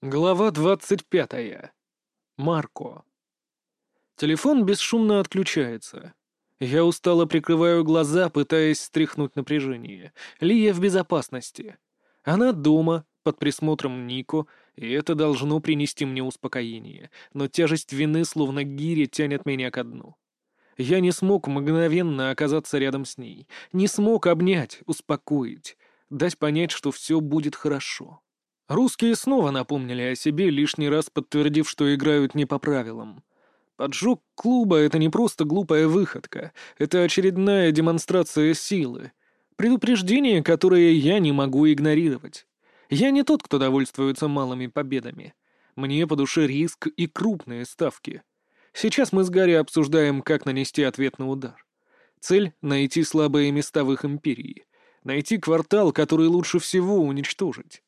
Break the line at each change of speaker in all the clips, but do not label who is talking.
Глава двадцать пятая. Марко. Телефон бесшумно отключается. Я устало прикрываю глаза, пытаясь стряхнуть напряжение. Лия в безопасности. Она дома, под присмотром Нико, и это должно принести мне успокоение, но тяжесть вины словно гири тянет меня ко дну. Я не смог мгновенно оказаться рядом с ней, не смог обнять, успокоить, дать понять, что все будет хорошо. Русские снова напомнили о себе, лишний раз подтвердив, что играют не по правилам. Поджог клуба — это не просто глупая выходка, это очередная демонстрация силы. Предупреждение, которое я не могу игнорировать. Я не тот, кто довольствуется малыми победами. Мне по душе риск и крупные ставки. Сейчас мы с Гарри обсуждаем, как нанести ответный удар. Цель — найти слабые места в их империи. Найти квартал, который лучше всего уничтожить.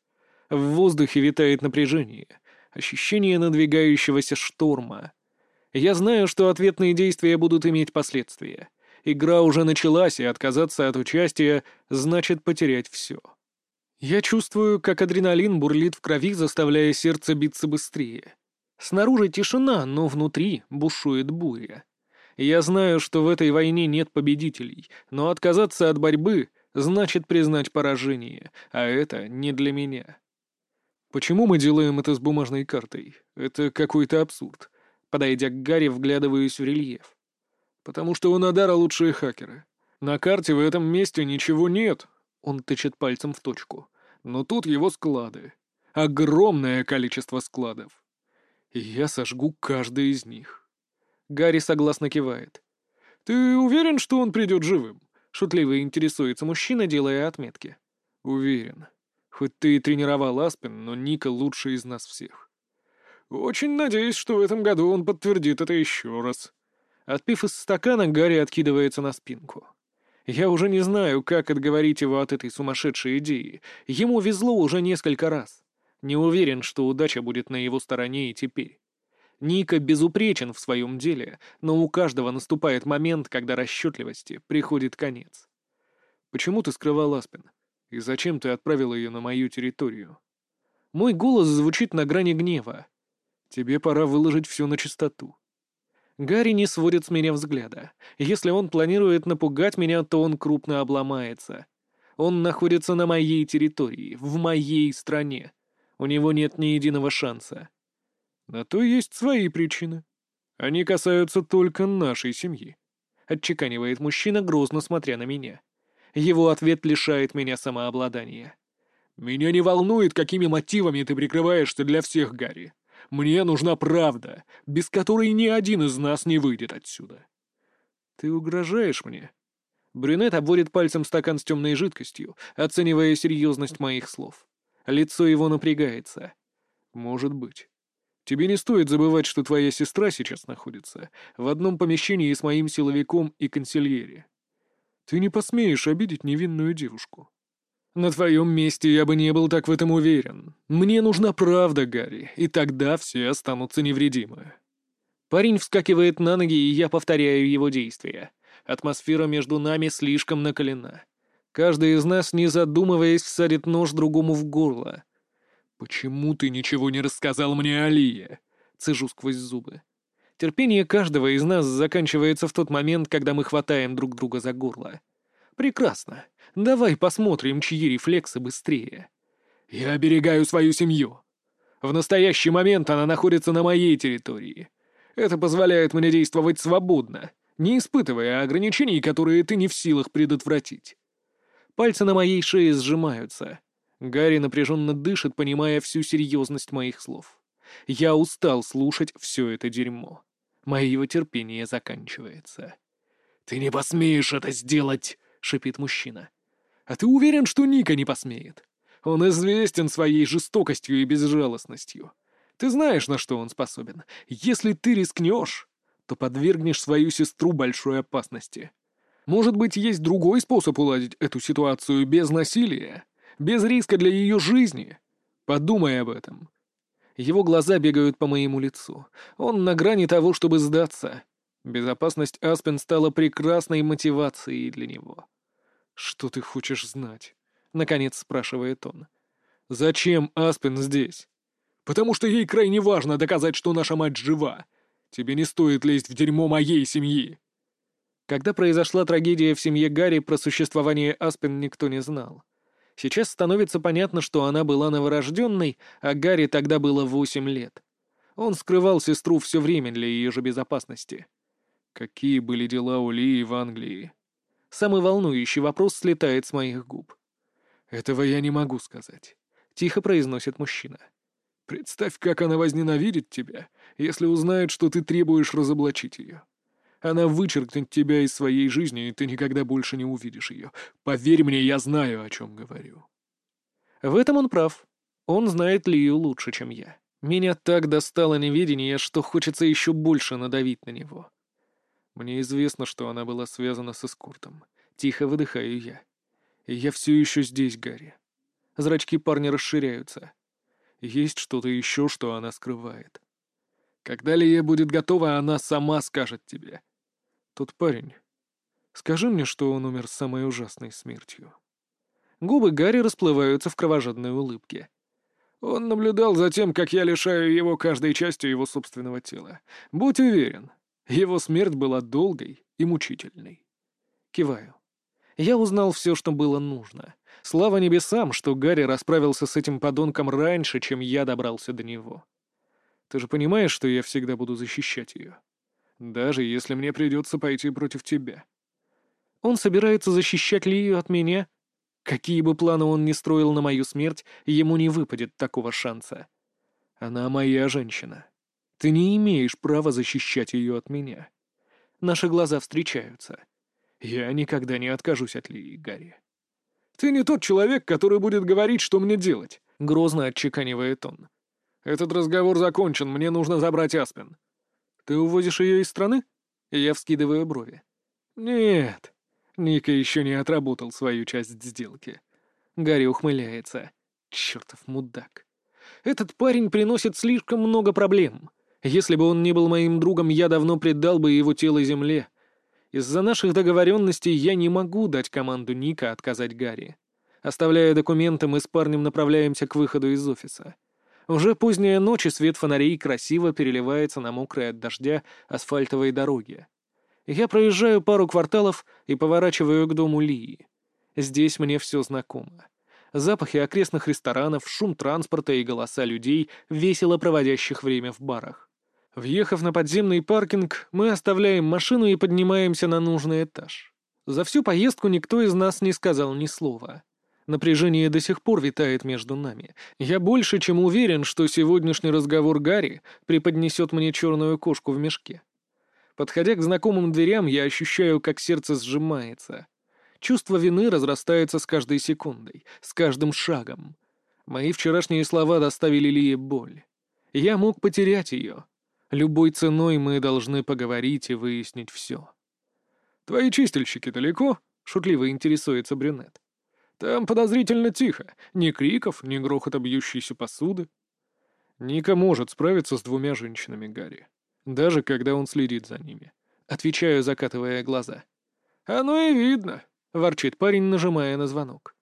В воздухе витает напряжение, ощущение надвигающегося шторма. Я знаю, что ответные действия будут иметь последствия. Игра уже началась, и отказаться от участия значит потерять все. Я чувствую, как адреналин бурлит в крови, заставляя сердце биться быстрее. Снаружи тишина, но внутри бушует буря. Я знаю, что в этой войне нет победителей, но отказаться от борьбы значит признать поражение, а это не для меня. «Почему мы делаем это с бумажной картой? Это какой-то абсурд». Подойдя к Гарри, вглядываюсь в рельеф. «Потому что у Надара лучшие хакеры. На карте в этом месте ничего нет», — он тычет пальцем в точку. «Но тут его склады. Огромное количество складов. И я сожгу каждый из них». Гарри согласно кивает. «Ты уверен, что он придет живым?» — шутливо интересуется мужчина, делая отметки. «Уверен. Хоть ты и тренировал Аспен, но Ника лучший из нас всех. Очень надеюсь, что в этом году он подтвердит это еще раз. Отпив из стакана, Гарри откидывается на спинку. Я уже не знаю, как отговорить его от этой сумасшедшей идеи. Ему везло уже несколько раз. Не уверен, что удача будет на его стороне и теперь. Ника безупречен в своем деле, но у каждого наступает момент, когда расчетливости приходит конец. «Почему ты скрывал Аспен?» И зачем ты отправила ее на мою территорию? Мой голос звучит на грани гнева. Тебе пора выложить все на чистоту. Гарри не сводит с меня взгляда. Если он планирует напугать меня, то он крупно обломается. Он находится на моей территории, в моей стране. У него нет ни единого шанса. На то есть свои причины. Они касаются только нашей семьи. Отчеканивает мужчина, грозно смотря на меня. Его ответ лишает меня самообладания. «Меня не волнует, какими мотивами ты прикрываешься для всех, Гарри. Мне нужна правда, без которой ни один из нас не выйдет отсюда». «Ты угрожаешь мне?» Брюнет обводит пальцем стакан с темной жидкостью, оценивая серьезность моих слов. Лицо его напрягается. «Может быть. Тебе не стоит забывать, что твоя сестра сейчас находится в одном помещении с моим силовиком и консильери. Ты не посмеешь обидеть невинную девушку. На твоем месте я бы не был так в этом уверен. Мне нужна правда, Гарри, и тогда все останутся невредимы. Парень вскакивает на ноги, и я повторяю его действия. Атмосфера между нами слишком накалена. Каждый из нас, не задумываясь, всадит нож другому в горло. «Почему ты ничего не рассказал мне о Лие?» — цежу сквозь зубы. Терпение каждого из нас заканчивается в тот момент, когда мы хватаем друг друга за горло. Прекрасно. Давай посмотрим, чьи рефлексы быстрее. Я оберегаю свою семью. В настоящий момент она находится на моей территории. Это позволяет мне действовать свободно, не испытывая ограничений, которые ты не в силах предотвратить. Пальцы на моей шее сжимаются. Гарри напряженно дышит, понимая всю серьезность моих слов. Я устал слушать все это дерьмо. Мое терпение заканчивается. «Ты не посмеешь это сделать!» — шипит мужчина. «А ты уверен, что Ника не посмеет? Он известен своей жестокостью и безжалостностью. Ты знаешь, на что он способен. Если ты рискнешь, то подвергнешь свою сестру большой опасности. Может быть, есть другой способ уладить эту ситуацию без насилия, без риска для ее жизни? Подумай об этом. Его глаза бегают по моему лицу. Он на грани того, чтобы сдаться. Безопасность Аспен стала прекрасной мотивацией для него. «Что ты хочешь знать?» — наконец спрашивает он. «Зачем Аспен здесь?
Потому что ей крайне важно доказать, что наша мать жива. Тебе не стоит лезть в дерьмо моей семьи.
Когда произошла трагедия в семье Гарри, про существование Аспен никто не знал. Сейчас становится понятно, что она была новорожденной, а Гарри тогда было восемь лет. Он скрывал сестру все время для ее же безопасности.
Какие были дела у Лии в Англии?
Самый волнующий вопрос слетает с моих губ.
«Этого я не могу сказать», — тихо произносит мужчина. «Представь, как она возненавидит тебя, если узнает, что ты требуешь разоблачить ее. Она вычеркнет тебя из своей жизни, и ты никогда больше не увидишь ее. Поверь мне, я знаю, о чем говорю».
В этом он прав. Он знает Лию лучше, чем я. Меня так достало неведение, что хочется еще больше надавить на него.
Мне известно, что она была связана с эскортом. Тихо выдыхаю я. Я все еще здесь, Гарри. Зрачки парня расширяются. Есть что-то еще, что она скрывает. Когда Лия будет готова, она сама скажет тебе. Тот парень. Скажи мне, что он умер самой ужасной смертью.
Губы Гарри расплываются в кровожадной улыбке.
Он наблюдал за тем, как я лишаю его каждой части его собственного тела. Будь уверен, его смерть была долгой и мучительной.
Киваю. Я узнал все, что было нужно. Слава небесам, что Гарри расправился с этим подонком раньше, чем я добрался до него.
Ты же понимаешь, что я всегда буду защищать ее? Даже если мне придется пойти против тебя.
Он собирается защищать Лию от меня? Какие бы планы он ни строил на мою смерть, ему не выпадет такого шанса.
Она моя женщина. Ты не имеешь права защищать ее от меня.
Наши глаза встречаются.
Я никогда не откажусь от Лии, Гарри. Ты не тот человек, который будет говорить, что мне делать, — грозно отчеканивает он. Этот разговор закончен, мне нужно забрать Аспен.
Ты увозишь ее из страны? Я вскидываю брови.
Нет, Ника еще не отработал свою часть сделки.
Гарри ухмыляется. Чертов мудак. Этот парень приносит слишком много проблем. Если бы он не был моим другом, я давно предал бы его тело земле. Из-за наших договоренностей я не могу дать команду Ника отказать Гарри. Оставляя документы, мы с парнем направляемся к выходу из офиса. Уже поздняя ночь, и свет фонарей красиво переливается на мокрой от дождя асфальтовой дороге. Я проезжаю пару кварталов и поворачиваю к дому Лии. Здесь мне все знакомо. Запахи окрестных ресторанов, шум транспорта и голоса людей, весело проводящих время в барах. Въехав на подземный паркинг, мы оставляем машину и поднимаемся на нужный этаж. За всю поездку никто из нас не сказал ни слова. Напряжение до сих пор витает между нами. Я больше чем уверен, что сегодняшний разговор Гарри преподнесет мне черную кошку в мешке. Подходя к знакомым дверям, я ощущаю, как сердце сжимается. Чувство вины разрастается с каждой секундой, с каждым шагом. Мои вчерашние слова доставили Лие боль. Я мог потерять ее. Любой ценой мы должны поговорить и выяснить все.
«Твои чистильщики далеко?» — шутливо интересуется брюнет. «Там подозрительно тихо. Ни криков, ни грохота бьющейся посуды». Ника может справиться с двумя женщинами Гарри, даже когда он следит за ними. Отвечаю, закатывая глаза. «Оно и видно», — ворчит парень, нажимая на звонок.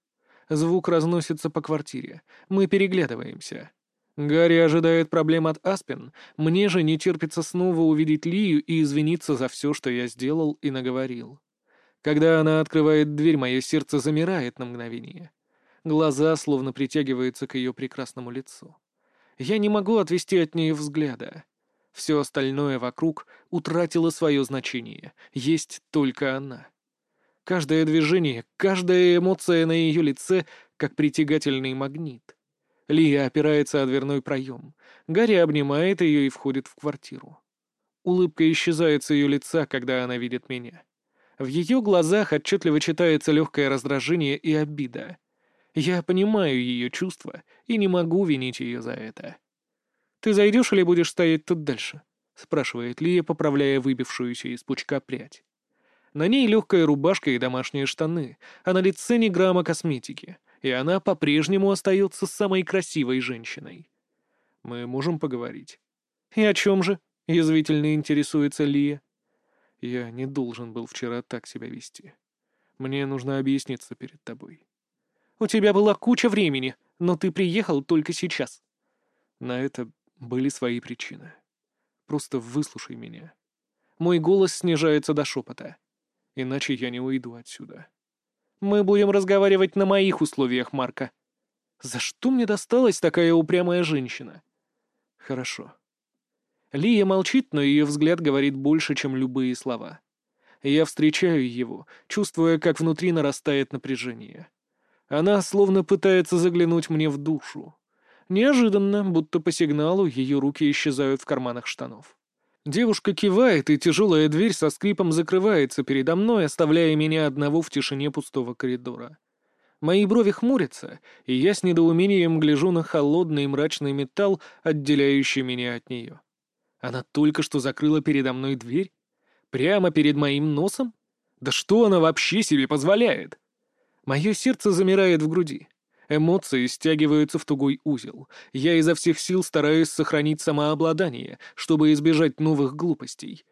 Звук разносится по квартире. Мы переглядываемся. Гарри ожидает проблем от Аспен, мне же не терпится снова увидеть Лию и извиниться за все, что я сделал и наговорил. Когда она открывает дверь, мое сердце замирает на мгновение. Глаза словно притягиваются к ее прекрасному лицу. Я не могу отвести от нее взгляда. Все остальное вокруг утратило свое значение. Есть только она. Каждое движение, каждая эмоция на ее лице, как притягательный магнит. Лия опирается о дверной проем. Гарри обнимает ее и входит в квартиру. Улыбка исчезает с ее лица, когда она видит меня. В ее глазах отчетливо читается легкое раздражение и обида. Я понимаю ее чувства и не могу винить ее за это. «Ты зайдешь или будешь стоять тут дальше?» — спрашивает Лия, поправляя выбившуюся из пучка прядь. На ней легкая рубашка и домашние штаны, а на лице ни грамма косметики — и она по-прежнему остается самой красивой женщиной.
Мы можем поговорить.
И о чем же? Язвительно интересуется Лия.
Я не должен был вчера так себя вести. Мне нужно объясниться перед тобой.
У тебя была куча времени, но ты приехал только сейчас. На это были свои причины. Просто выслушай меня. Мой голос снижается до шепота. Иначе я не уйду отсюда. Мы будем разговаривать на моих условиях, Марка. За что мне досталась такая упрямая женщина? Хорошо. Лия молчит, но ее взгляд говорит больше, чем любые слова. Я встречаю его, чувствуя, как внутри нарастает напряжение. Она словно пытается заглянуть мне в душу. Неожиданно, будто по сигналу, ее руки исчезают в карманах штанов. Девушка кивает, и тяжелая дверь со скрипом закрывается передо мной, оставляя меня одного в тишине пустого коридора. Мои брови хмурятся, и я с недоумением гляжу на холодный мрачный металл, отделяющий меня от нее. Она только что закрыла передо мной дверь? Прямо перед моим носом? Да что она вообще себе позволяет? Мое сердце замирает в груди. Эмоции стягиваются в тугой узел. Я изо всех сил стараюсь сохранить самообладание, чтобы избежать новых глупостей.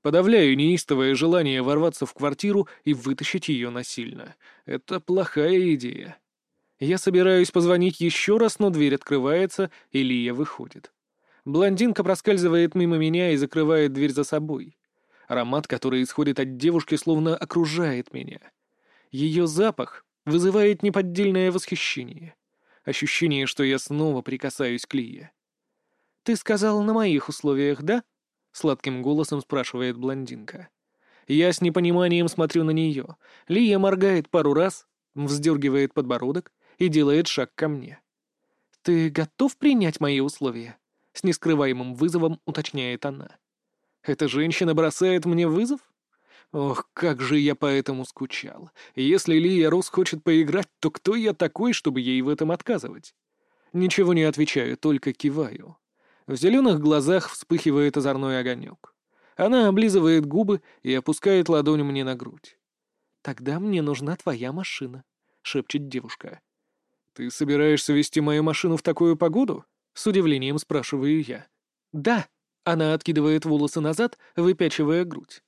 Подавляю неистовое желание ворваться в квартиру и вытащить ее насильно. Это плохая идея. Я собираюсь позвонить еще раз, но дверь открывается, и Лия выходит. Блондинка проскальзывает мимо меня и закрывает дверь за собой. Аромат, который исходит от девушки, словно окружает меня. Ее запах вызывает неподдельное восхищение. Ощущение, что я снова прикасаюсь к Лие. «Ты сказал на моих условиях, да?» — сладким голосом спрашивает блондинка. Я с непониманием смотрю на нее. Лия моргает пару раз, вздергивает подбородок и делает шаг ко мне. «Ты готов принять мои условия?» — с нескрываемым вызовом уточняет она. «Эта женщина бросает мне вызов?» Ох, как же я по этому скучал. Если Лия Рос хочет поиграть, то кто я такой, чтобы ей в этом отказывать? Ничего не отвечаю, только киваю. В зеленых глазах вспыхивает озорной огонек. Она облизывает губы и опускает ладонь мне на грудь. «Тогда мне нужна твоя машина», — шепчет девушка. «Ты собираешься вести мою машину в такую погоду?» — с удивлением спрашиваю я. «Да», — она откидывает волосы назад, выпячивая грудь.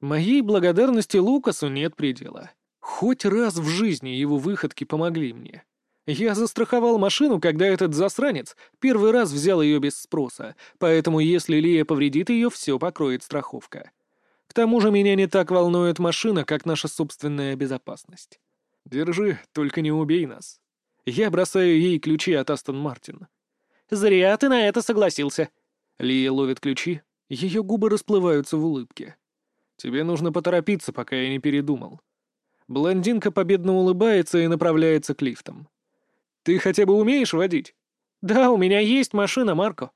Моей благодарности Лукасу нет предела. Хоть раз в жизни его выходки помогли мне. Я застраховал машину, когда этот засранец первый раз взял ее без спроса, поэтому если Лия повредит ее, все покроет страховка. К тому же меня не так волнует машина, как наша собственная безопасность. Держи, только не убей нас. Я бросаю ей ключи от Астон Мартин. «Зря ты на это согласился». Лия ловит ключи, ее губы расплываются в улыбке. Тебе нужно поторопиться, пока я не передумал». Блондинка победно улыбается и направляется к лифтам. «Ты хотя бы умеешь водить?» «Да, у меня есть машина, Марко».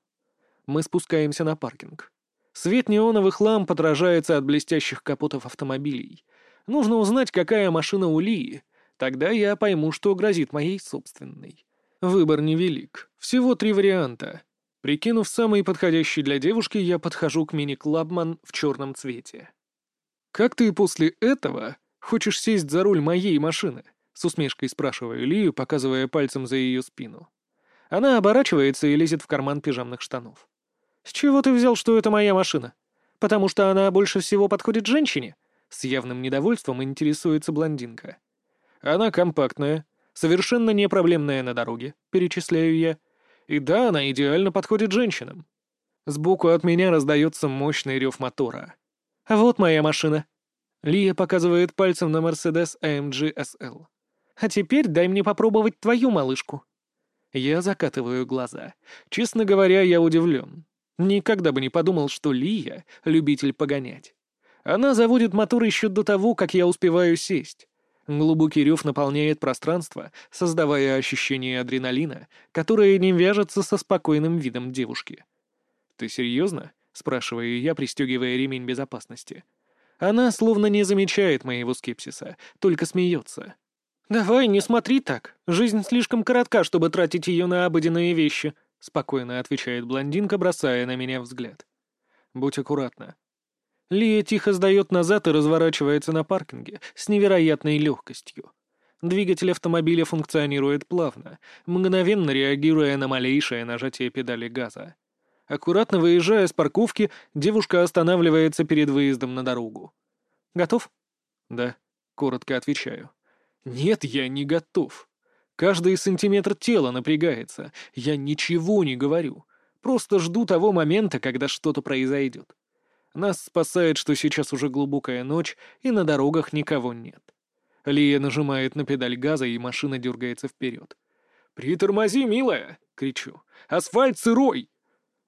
Мы спускаемся на паркинг. Свет неоновых ламп отражается от блестящих капотов автомобилей. Нужно узнать, какая машина у Лии. Тогда я пойму, что грозит моей собственной. Выбор невелик. Всего три варианта. Прикинув самый подходящий для девушки, я подхожу к мини-клабман в черном цвете. «Как ты после этого хочешь сесть за руль моей машины?» — с усмешкой спрашиваю Лию, показывая пальцем за ее спину. Она оборачивается и лезет в карман пижамных штанов. «С чего ты взял, что это моя машина? Потому что она больше всего подходит женщине?» С явным недовольством интересуется блондинка. «Она компактная, совершенно не проблемная на дороге», — перечисляю я. «И да, она идеально подходит женщинам». Сбоку от меня раздается мощный рев мотора. «Вот моя машина». Лия показывает пальцем на Mercedes AMG SL. «А теперь дай мне попробовать твою малышку». Я закатываю глаза. Честно говоря, я удивлен. Никогда бы не подумал, что Лия — любитель погонять. Она заводит мотор еще до того, как я успеваю сесть. Глубокий рев наполняет пространство, создавая ощущение адреналина, которое не вяжется со спокойным видом девушки. «Ты серьезно?» спрашиваю я, пристегивая ремень безопасности. Она словно не замечает моего скепсиса, только смеется. «Давай, не смотри так. Жизнь слишком коротка, чтобы тратить ее на обыденные вещи», — спокойно отвечает блондинка, бросая на меня взгляд. «Будь аккуратна». Лия тихо сдает назад и разворачивается на паркинге с невероятной легкостью. Двигатель автомобиля функционирует плавно, мгновенно реагируя на малейшее нажатие педали газа. Аккуратно выезжая с парковки, девушка останавливается перед выездом на дорогу. «Готов?» «Да», — коротко отвечаю. «Нет, я не готов. Каждый сантиметр тела напрягается. Я ничего не говорю. Просто жду того момента, когда что-то произойдет. Нас спасает, что сейчас уже глубокая ночь, и на дорогах никого нет. Лия нажимает на педаль газа, и машина дергается вперед. «Притормози, милая!» — кричу. «Асфальт сырой!»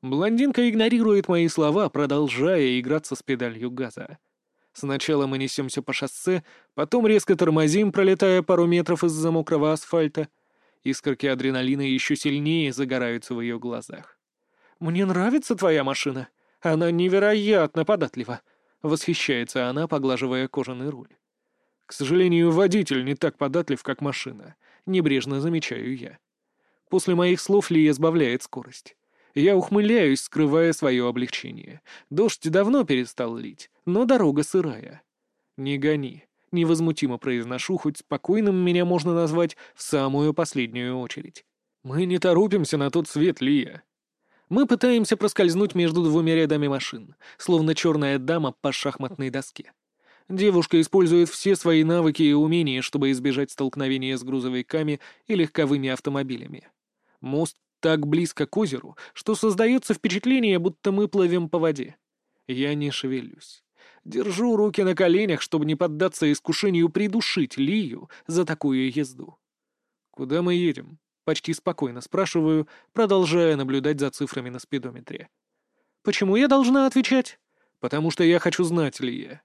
Блондинка игнорирует мои слова, продолжая играться с педалью газа. Сначала мы несемся по шоссе, потом резко тормозим, пролетая пару метров из-за мокрого асфальта. Искорки адреналина еще сильнее загораются в ее глазах. «Мне нравится твоя машина. Она невероятно податлива», — восхищается она, поглаживая кожаный руль. «К сожалению, водитель не так податлив, как машина», — небрежно замечаю я. После моих слов Лия сбавляет скорость. Я ухмыляюсь, скрывая свое облегчение. Дождь давно перестал лить, но дорога сырая. «Не гони», — невозмутимо произношу, хоть спокойным меня можно назвать в самую последнюю очередь. «Мы не торопимся на тот свет, Лия». Мы пытаемся проскользнуть между двумя рядами машин, словно черная дама по шахматной доске. Девушка использует все свои навыки и умения, чтобы избежать столкновения с грузовиками и легковыми автомобилями. Мост так близко к озеру, что создается впечатление, будто мы плывем по воде. Я не шевелюсь. Держу руки на коленях, чтобы не поддаться искушению придушить Лию за такую езду. «Куда мы едем?» — почти спокойно спрашиваю, продолжая наблюдать за цифрами на спидометре. «Почему я должна отвечать?» «Потому что я хочу знать, Лия.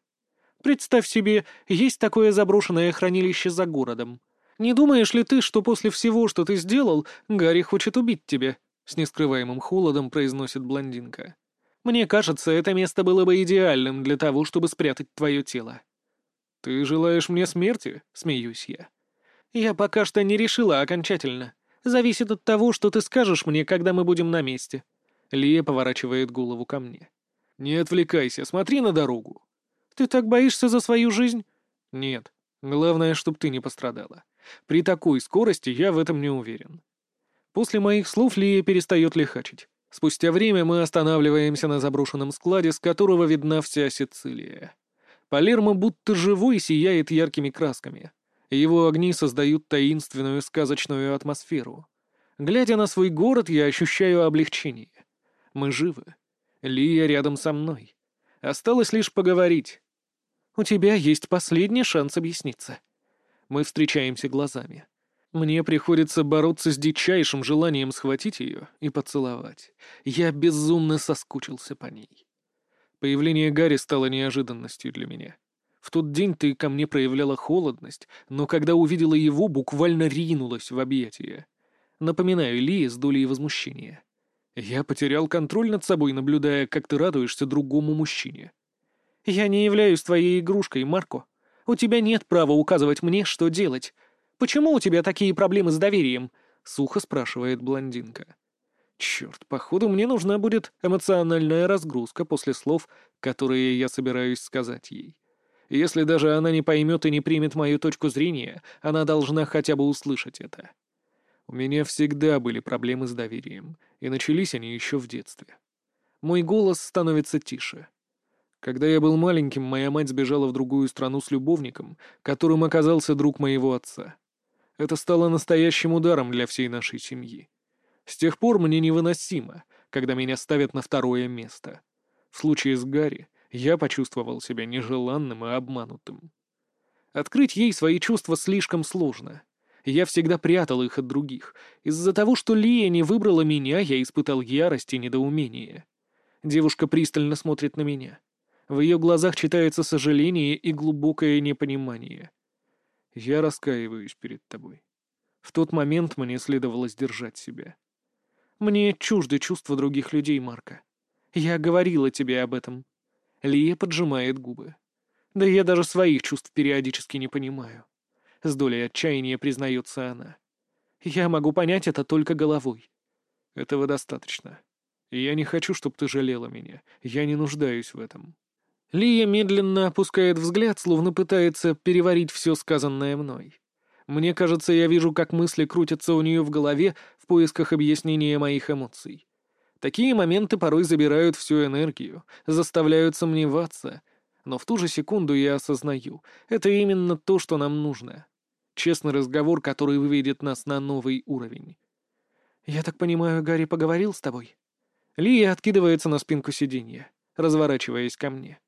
Представь себе, есть такое заброшенное хранилище за городом. Не думаешь ли ты, что после всего, что ты сделал, Гарри хочет убить тебя?» С нескрываемым холодом произносит блондинка. «Мне кажется, это место было бы идеальным для того, чтобы спрятать твое тело». «Ты желаешь мне смерти?» — смеюсь я. «Я пока что не решила окончательно. Зависит от того, что ты скажешь мне, когда мы будем на месте». Лия поворачивает голову ко мне. «Не отвлекайся, смотри на дорогу». «Ты так боишься за свою жизнь?» «Нет. Главное, чтобы ты не пострадала. При такой скорости я в этом не уверен. После моих слов Лия перестает лихачить. Спустя время мы останавливаемся на заброшенном складе, с которого видна вся Сицилия. Палермо будто живой сияет яркими красками. Его огни создают таинственную сказочную атмосферу. Глядя на свой город, я ощущаю облегчение. Мы живы. Лия рядом со мной. Осталось лишь поговорить. У тебя есть последний шанс объясниться. Мы встречаемся глазами. Мне приходится бороться с дичайшим желанием схватить ее и поцеловать. Я безумно соскучился по ней. Появление Гарри стало неожиданностью для меня. В тот день ты ко мне проявляла холодность, но когда увидела его, буквально ринулась в объятия. Напоминаю Ли с долей возмущения. Я потерял контроль над собой, наблюдая, как ты радуешься другому мужчине. «Я не являюсь твоей игрушкой, Марко», у тебя нет права указывать мне, что делать. Почему у тебя такие проблемы с доверием?» — сухо спрашивает блондинка. «Черт, походу мне нужна будет эмоциональная разгрузка после слов, которые я собираюсь сказать ей. Если даже она не поймет и не примет мою точку зрения, она должна хотя бы услышать это. У меня всегда были проблемы с доверием, и начались они еще в детстве. Мой голос становится тише. Когда я был маленьким, моя мать сбежала в другую страну с любовником, которым оказался друг моего отца. Это стало настоящим ударом для всей нашей семьи. С тех пор мне невыносимо, когда меня ставят на второе место. В случае с Гарри я почувствовал себя нежеланным и обманутым. Открыть ей свои чувства слишком сложно. Я всегда прятал их от других. Из-за того, что Лия не выбрала меня, я испытал ярость и недоумение. Девушка пристально смотрит на меня. В ее глазах читается сожаление и глубокое непонимание. Я раскаиваюсь перед тобой. В тот момент мне следовало сдержать себя. Мне чужды чувства других людей, Марка. Я говорила тебе об этом. Лия поджимает губы. Да я даже своих чувств периодически не понимаю. С долей отчаяния признается она. Я могу понять это только головой. Этого достаточно. Я не хочу, чтобы ты жалела меня. Я не нуждаюсь в этом. Лия медленно опускает взгляд, словно пытается переварить все сказанное мной. Мне кажется, я вижу, как мысли крутятся у нее в голове в поисках объяснения моих эмоций. Такие моменты порой забирают всю энергию, заставляют сомневаться. Но в ту же секунду я осознаю, это именно то, что нам нужно. Честный разговор, который выведет нас на новый уровень. «Я так понимаю, Гарри поговорил с тобой?» Лия откидывается на спинку сиденья, разворачиваясь ко мне.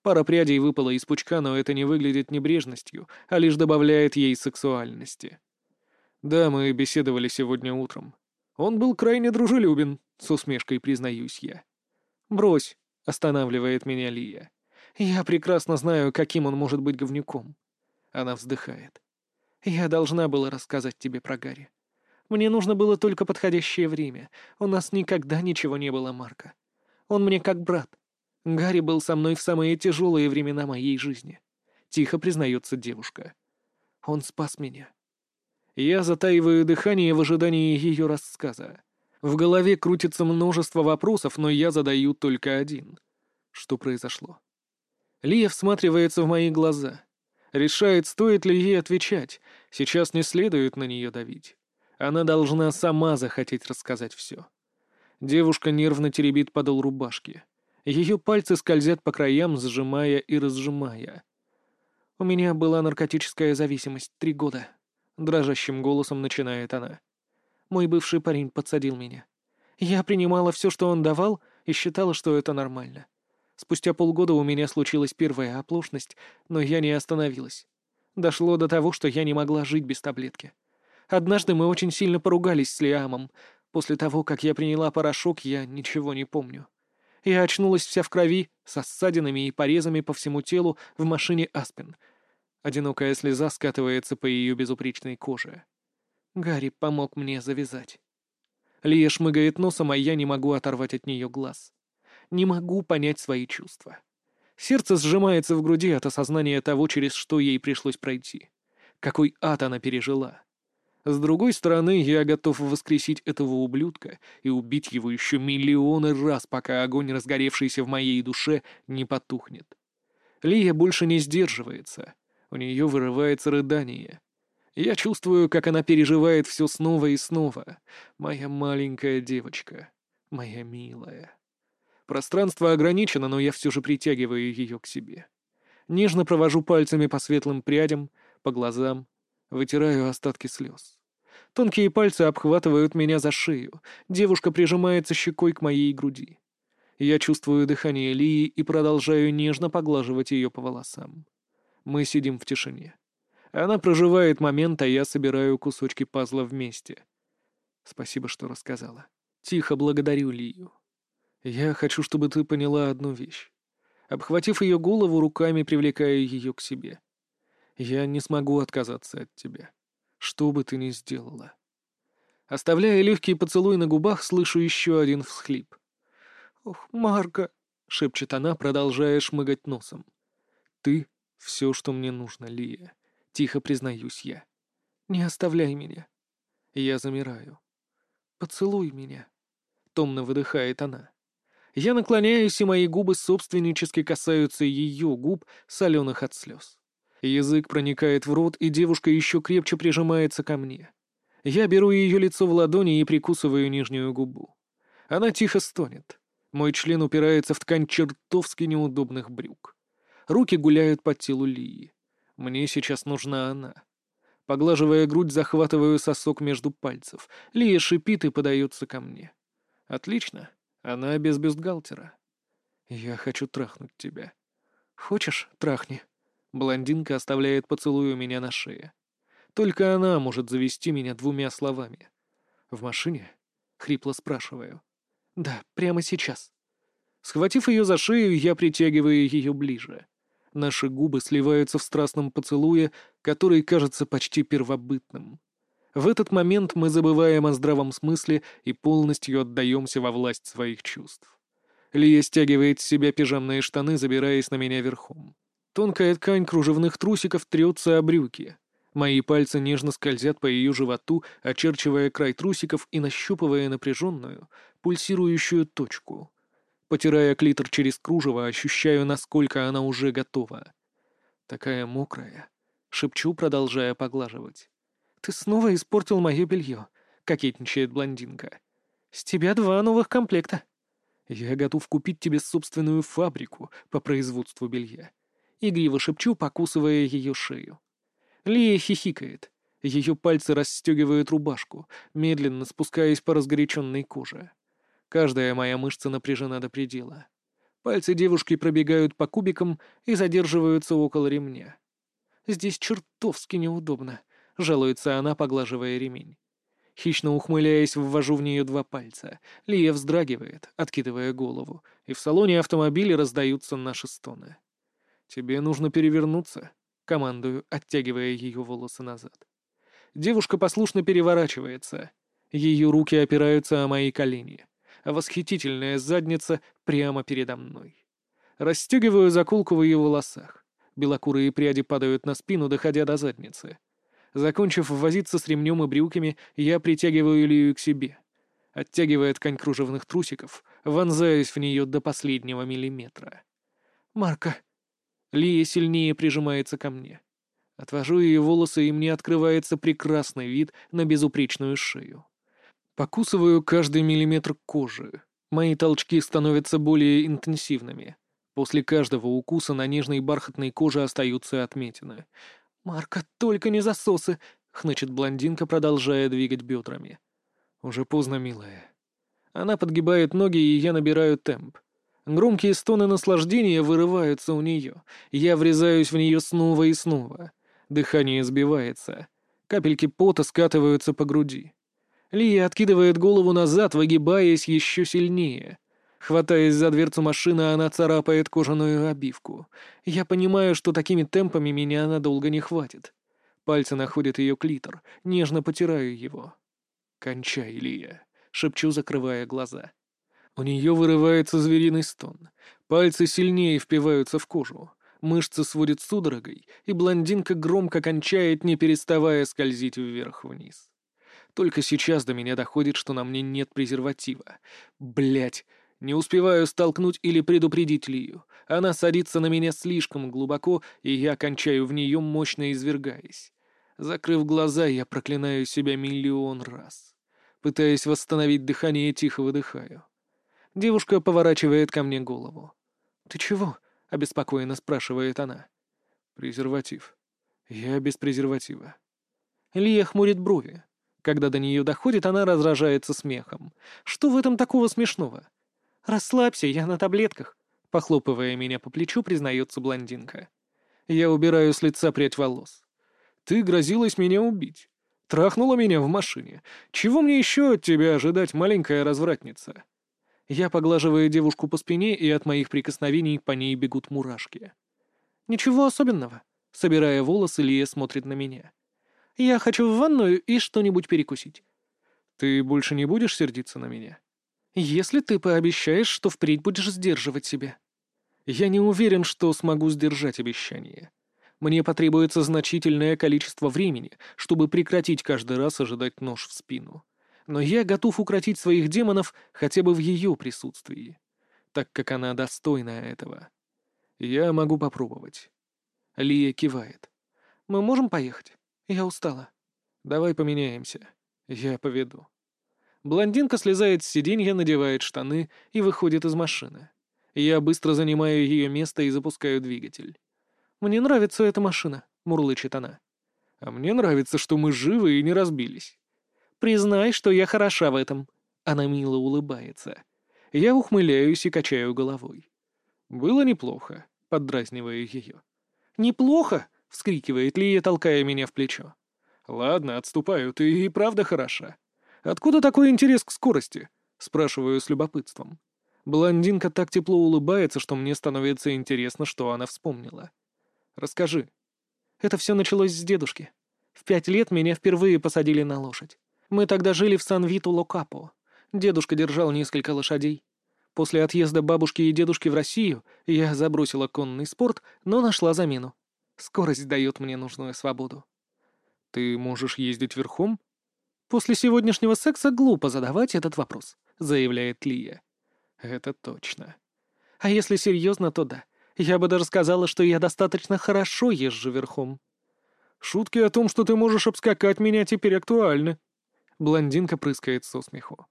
Пара прядей выпала из пучка, но это не выглядит небрежностью, а лишь добавляет ей сексуальности. «Да, мы беседовали сегодня утром. Он был крайне дружелюбен», — с усмешкой признаюсь я. «Брось», — останавливает меня Лия. «Я прекрасно знаю, каким он может быть говнюком». Она вздыхает. «Я должна была рассказать тебе про Гарри. Мне нужно было только подходящее время. У нас никогда ничего не было, Марка. Он мне как брат. Гарри был со мной в самые тяжелые времена моей жизни. Тихо признается девушка. Он спас меня. Я затаиваю дыхание в ожидании ее рассказа. В голове крутится множество вопросов, но я задаю только один. Что произошло? Лия всматривается в мои глаза. Решает, стоит ли ей отвечать. Сейчас не следует на нее давить. Она должна сама захотеть рассказать все. Девушка нервно теребит подол рубашки. Ее пальцы скользят по краям, сжимая и разжимая. «У меня была наркотическая зависимость три года», — дрожащим голосом начинает она. «Мой бывший парень подсадил меня. Я принимала все, что он давал, и считала, что это нормально. Спустя полгода у меня случилась первая оплошность, но я не остановилась. Дошло до того, что я не могла жить без таблетки. Однажды мы очень сильно поругались с Лиамом. После того, как я приняла порошок, я ничего не помню. Я очнулась вся в крови, со ссадинами и порезами по всему телу в машине Аспен. Одинокая слеза скатывается по ее безупречной коже. Гарри помог мне завязать. Лия шмыгает носом, а я не могу оторвать от нее глаз. Не могу понять свои чувства. Сердце сжимается в груди от осознания того, через что ей пришлось пройти. Какой ад она пережила. С другой стороны, я готов воскресить этого ублюдка и убить его еще миллионы раз, пока огонь, разгоревшийся в моей душе, не потухнет. Лия больше не сдерживается. У нее вырывается рыдание. Я чувствую, как она переживает все снова и снова. Моя маленькая девочка. Моя милая. Пространство ограничено, но я все же притягиваю ее к себе. Нежно провожу пальцами по светлым прядям, по глазам, Вытираю остатки слез. Тонкие пальцы обхватывают меня за шею. Девушка прижимается щекой к моей груди. Я чувствую дыхание Лии и продолжаю нежно поглаживать ее по волосам. Мы сидим в тишине. Она проживает момент, а я собираю кусочки пазла вместе. Спасибо, что рассказала. Тихо благодарю Лию. Я хочу, чтобы ты поняла одну вещь. Обхватив ее голову, руками привлекаю ее к себе. Я не смогу отказаться от тебя. Что бы ты ни сделала. Оставляя легкий поцелуй на губах, слышу еще один всхлип. «Ох, Марка!» — шепчет она, продолжая шмыгать носом. «Ты — все, что мне нужно, Лия», — тихо признаюсь я. «Не оставляй меня». Я замираю. «Поцелуй меня», — томно выдыхает она. Я наклоняюсь, и мои губы собственнически касаются ее губ, соленых от слез. Язык проникает в рот, и девушка еще крепче прижимается ко мне. Я беру ее лицо в ладони и прикусываю нижнюю губу. Она тихо стонет. Мой член упирается в ткань чертовски неудобных брюк. Руки гуляют по телу Лии. Мне сейчас нужна она. Поглаживая грудь, захватываю сосок между пальцев. Лия шипит и подается ко мне. Отлично. Она без бюстгальтера. Я хочу трахнуть тебя. Хочешь, трахни. Блондинка оставляет поцелуй у меня на шее. Только она может завести меня двумя словами. «В машине?» — хрипло спрашиваю. «Да, прямо сейчас». Схватив ее за шею, я притягиваю ее ближе. Наши губы сливаются в страстном поцелуе, который кажется почти первобытным. В этот момент мы забываем о здравом смысле и полностью отдаемся во власть своих чувств. Лия стягивает с себя пижамные штаны, забираясь на меня верхом. Тонкая ткань кружевных трусиков трется о брюки. Мои пальцы нежно скользят по ее животу, очерчивая край трусиков и нащупывая напряженную, пульсирующую точку. Потирая клитор через кружево, ощущаю, насколько она уже готова. Такая мокрая. Шепчу, продолжая поглаживать. «Ты снова испортил мое белье», — кокетничает блондинка. «С тебя два новых комплекта». «Я готов купить тебе собственную фабрику по производству белья», Игриво шепчу, покусывая ее шею. Лия хихикает. Ее пальцы расстегивают рубашку, медленно спускаясь по разгоряченной коже. Каждая моя мышца напряжена до предела. Пальцы девушки пробегают по кубикам и задерживаются около ремня. «Здесь чертовски неудобно», — жалуется она, поглаживая ремень. Хищно ухмыляясь, ввожу в нее два пальца. Лия вздрагивает, откидывая голову, и в салоне автомобиля раздаются наши стоны. «Тебе нужно перевернуться», — командую, оттягивая ее волосы назад. Девушка послушно переворачивается. Ее руки опираются о мои колени, восхитительная задница прямо передо мной. Расстегиваю заколку в ее волосах. Белокурые пряди падают на спину, доходя до задницы. Закончив возиться с ремнем и брюками, я притягиваю Лию к себе. Оттягивая ткань кружевных трусиков, вонзаюсь в нее до последнего миллиметра. «Марка!» Лия сильнее прижимается ко мне. Отвожу ее волосы, и мне открывается прекрасный вид на безупречную шею. Покусываю каждый миллиметр кожи. Мои толчки становятся более интенсивными. После каждого укуса на нежной бархатной коже остаются отметины. «Марка, только не засосы!» — хнычет блондинка, продолжая двигать бедрами. «Уже поздно, милая». Она подгибает ноги, и я набираю темп. Громкие стоны наслаждения вырываются у нее. Я врезаюсь в нее снова и снова. Дыхание сбивается. Капельки пота скатываются по груди. Лия откидывает голову назад, выгибаясь еще сильнее. Хватаясь за дверцу машины, она царапает кожаную обивку. Я понимаю, что такими темпами меня надолго не хватит. Пальцы находят ее клитор, нежно потираю его. «Кончай, Илья», — шепчу, закрывая глаза. У нее вырывается звериный стон. Пальцы сильнее впиваются в кожу. Мышцы сводят судорогой, и блондинка громко кончает, не переставая скользить вверх-вниз. Только сейчас до меня доходит, что на мне нет презерватива. Блять, не успеваю столкнуть или предупредить Лию. Она садится на меня слишком глубоко, и я кончаю в нее, мощно извергаясь. Закрыв глаза, я проклинаю себя миллион раз. Пытаясь восстановить дыхание, тихо выдыхаю. Девушка поворачивает ко мне голову. «Ты чего?» — обеспокоенно спрашивает она. «Презерватив. Я без презерватива». Лия хмурит брови. Когда до нее доходит, она разражается смехом. «Что в этом такого смешного?» «Расслабься, я на таблетках», — похлопывая меня по плечу, признается блондинка. Я убираю с лица прядь волос. «Ты грозилась меня убить. Трахнула меня в машине. Чего мне еще от тебя ожидать, маленькая развратница?» Я поглаживаю девушку по спине, и от моих прикосновений по ней бегут мурашки. «Ничего особенного», — собирая волосы, Лия смотрит на меня. «Я хочу в ванную и что-нибудь перекусить». «Ты больше не будешь сердиться на меня?» Если ты пообещаешь, что впредь будешь сдерживать себя. Я не уверен, что смогу сдержать обещание. Мне потребуется значительное количество времени, чтобы прекратить каждый раз ожидать нож в спину. Но я готов укротить своих демонов хотя бы в ее присутствии, так как она достойна этого. Я могу попробовать. Лия кивает. «Мы можем поехать? Я устала. Давай поменяемся. Я поведу». Блондинка слезает с сиденья, надевает штаны и выходит из машины. Я быстро занимаю ее место и запускаю двигатель. «Мне нравится эта машина», — мурлычет она. «А мне нравится, что мы живы и не разбились». «Признай, что я хороша в этом». Она мило улыбается. Я ухмыляюсь и качаю головой. «Было неплохо», — поддразниваю ее. «Неплохо?» — вскрикивает Лия, толкая меня в плечо. «Ладно, отступаю, ты и правда хороша». «Откуда такой интерес к скорости?» — спрашиваю с любопытством. Блондинка так тепло улыбается, что мне становится интересно, что она вспомнила. «Расскажи». Это все началось с дедушки. В пять лет меня впервые посадили на лошадь. Мы тогда жили в Сан-Виту-Локапо. Дедушка держал несколько лошадей. После отъезда бабушки и дедушки в Россию я забросила конный спорт, но нашла замену. Скорость дает мне нужную свободу. «Ты можешь ездить верхом?» «После сегодняшнего секса глупо задавать этот вопрос», — заявляет Лия. «Это точно». «А если серьезно, то да. Я бы даже сказала, что я достаточно хорошо езжу верхом». «Шутки о том, что ты можешь обскакать меня, теперь актуальны». Блондинка прыскает со смеху.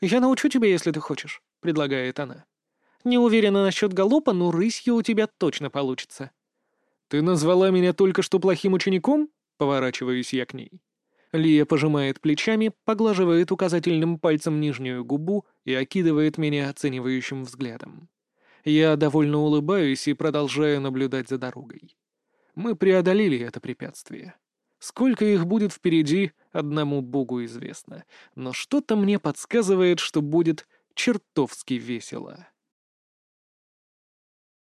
«Я научу тебя, если ты хочешь», — предлагает она. «Не уверена насчет галопа, но рысью у тебя точно получится». «Ты назвала меня только что плохим учеником?» Поворачиваюсь я к ней. Лия пожимает плечами, поглаживает указательным пальцем нижнюю губу и окидывает меня оценивающим взглядом. Я довольно улыбаюсь и продолжаю наблюдать за дорогой. Мы преодолели это препятствие. Сколько их будет впереди, одному богу известно, но что-то мне подсказывает, что будет чертовски весело.